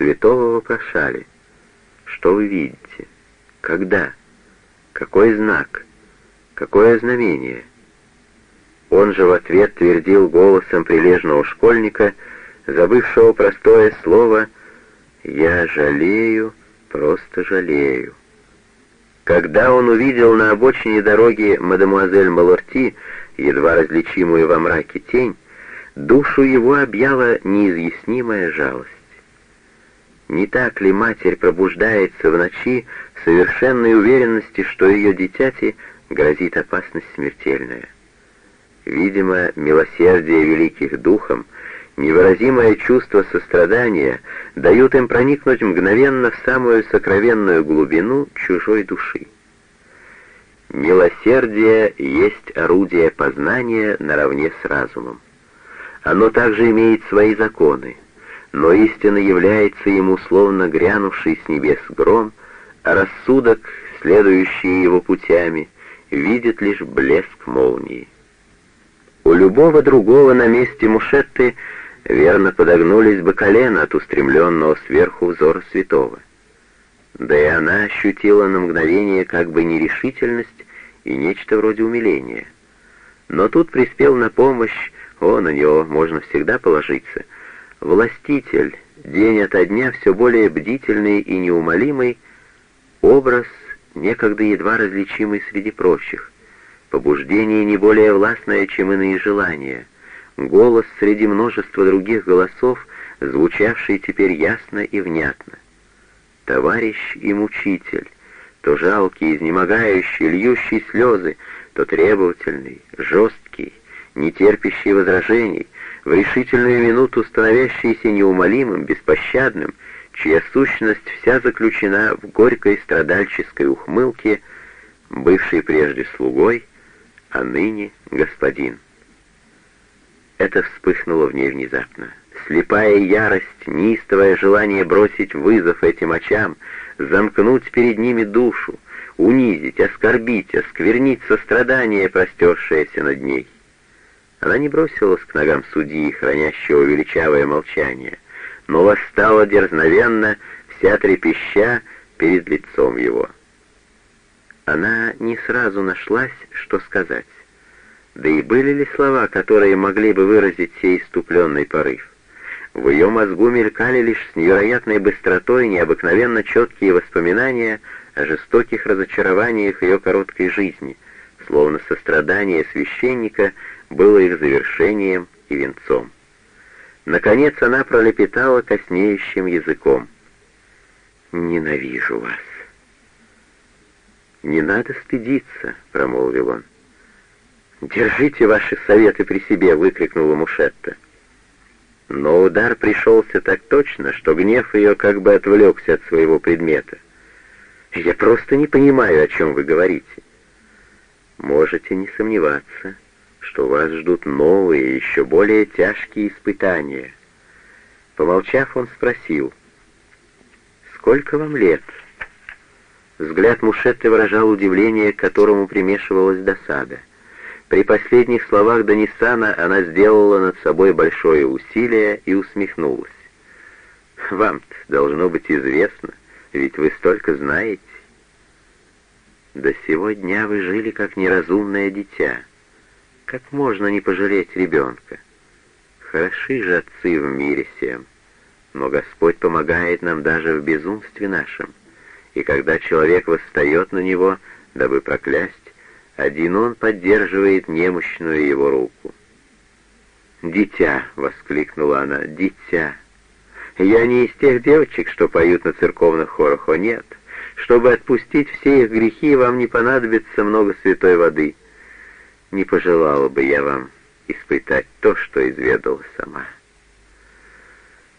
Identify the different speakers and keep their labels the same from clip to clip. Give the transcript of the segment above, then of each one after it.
Speaker 1: Святого вопрошали, что вы видите, когда, какой знак, какое знамение. Он же в ответ твердил голосом прилежного школьника, забывшего простое слово «Я жалею, просто жалею». Когда он увидел на обочине дороги мадемуазель Малорти, едва различимую во мраке тень, душу его объяла неизъяснимая жалость. Не так ли матерь пробуждается в ночи в совершенной уверенности, что ее дитяти грозит опасность смертельная? Видимо, милосердие великих духом, невыразимое чувство сострадания дают им проникнуть мгновенно в самую сокровенную глубину чужой души. Милосердие есть орудие познания наравне с разумом. Оно также имеет свои законы, но истина является ему словно грянувший с небес гром, а рассудок, следующий его путями, видит лишь блеск молнии. У любого другого на месте Мушетты верно подогнулись бы колено от устремленного сверху взора святого. Да и она ощутила на мгновение как бы нерешительность и нечто вроде умиления. Но тут приспел на помощь, о, на него можно всегда положиться, властитель, день ото дня все более бдительный и неумолимый, образ, некогда едва различимый среди прочих, побуждение не более властное, чем иные желания, голос среди множества других голосов, звучавший теперь ясно и внятно. Товарищ и мучитель, то жалкий, изнемогающий, льющий слезы, то требовательный, жесткий, нетерпящий возражений, в решительную минуту становящийся неумолимым, беспощадным, чья сущность вся заключена в горькой страдальческой ухмылке, бывший прежде слугой, а ныне господин. Это вспыхнуло в ней внезапно. Слепая ярость, неистовое желание бросить вызов этим очам, замкнуть перед ними душу, унизить, оскорбить, осквернить сострадание, простершееся над ней. Она не бросилась к ногам судьи, хранящего величавое молчание, но восстала дерзновенно, вся трепеща перед лицом его. Она не сразу нашлась, что сказать. Да и были ли слова, которые могли бы выразить сей иступленный порыв? В ее мозгу мелькали лишь с невероятной быстротой необыкновенно четкие воспоминания о жестоких разочарованиях ее короткой жизни, словно сострадание священника было их завершением и венцом. Наконец она пролепетала коснеющим языком. «Ненавижу вас». «Не надо стыдиться», — промолвил он. «Держите ваши советы при себе!» — выкрикнула Мушетта. Но удар пришелся так точно, что гнев ее как бы отвлекся от своего предмета. «Я просто не понимаю, о чем вы говорите». «Можете не сомневаться, что вас ждут новые, еще более тяжкие испытания». Помолчав, он спросил, «Сколько вам лет?» Взгляд Мушетты выражал удивление, к которому примешивалась досада. При последних словах Данисана она сделала над собой большое усилие и усмехнулась. «Вам-то должно быть известно, ведь вы столько знаете. До сего дня вы жили как неразумное дитя. Как можно не пожалеть ребенка? Хороши же отцы в мире всем, но Господь помогает нам даже в безумстве нашем, и когда человек восстает на него, дабы проклясть, один он поддерживает немощную его руку. «Дитя!» — воскликнула она. «Дитя!» «Я не из тех девочек, что поют на церковных хорах, о нет. Чтобы отпустить все их грехи, вам не понадобится много святой воды. Не пожелала бы я вам испытать то, что изведала сама».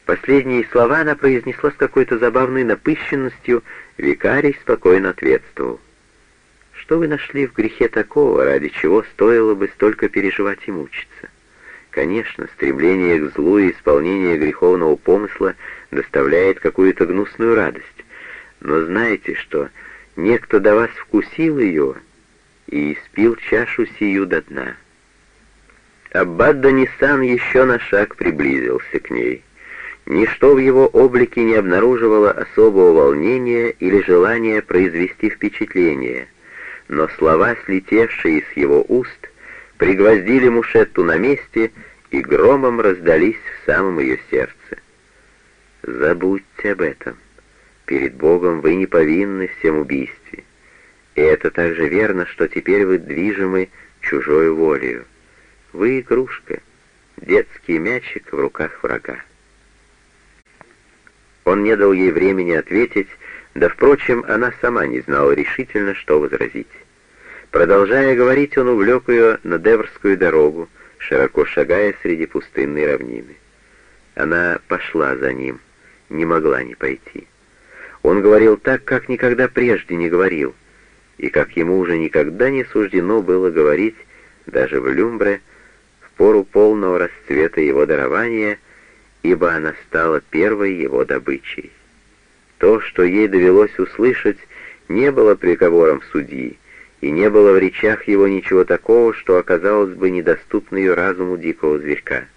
Speaker 1: Последние слова она произнесла с какой-то забавной напыщенностью, викарий спокойно ответствовал. Что вы нашли в грехе такого, ради чего стоило бы столько переживать и мучиться? Конечно, стремление к злу и исполнение греховного помысла доставляет какую-то гнусную радость. Но знаете, что некто до вас вкусил ее и испил чашу сию до дна. Аббат Данисан еще на шаг приблизился к ней. Ничто в его облике не обнаруживало особого волнения или желания произвести впечатление, но слова, слетевшие из его уст, пригвоздили Мушетту на месте и громом раздались в самом ее сердце. «Забудьте об этом. Перед Богом вы не повинны всем убийстве. И это также верно, что теперь вы движимы чужой волею. Вы игрушка, детский мячик в руках врага. Он не дал ей времени ответить, да, впрочем, она сама не знала решительно, что возразить. Продолжая говорить, он увлек ее на Деврскую дорогу, широко шагая среди пустынной равнины. Она пошла за ним, не могла не пойти. Он говорил так, как никогда прежде не говорил, и как ему уже никогда не суждено было говорить, даже в Люмбре, в пору полного расцвета его дарования — ибо она стала первой его добычей. То, что ей довелось услышать, не было приговором судьи, и не было в речах его ничего такого, что оказалось бы недоступно ее разуму дикого зверька —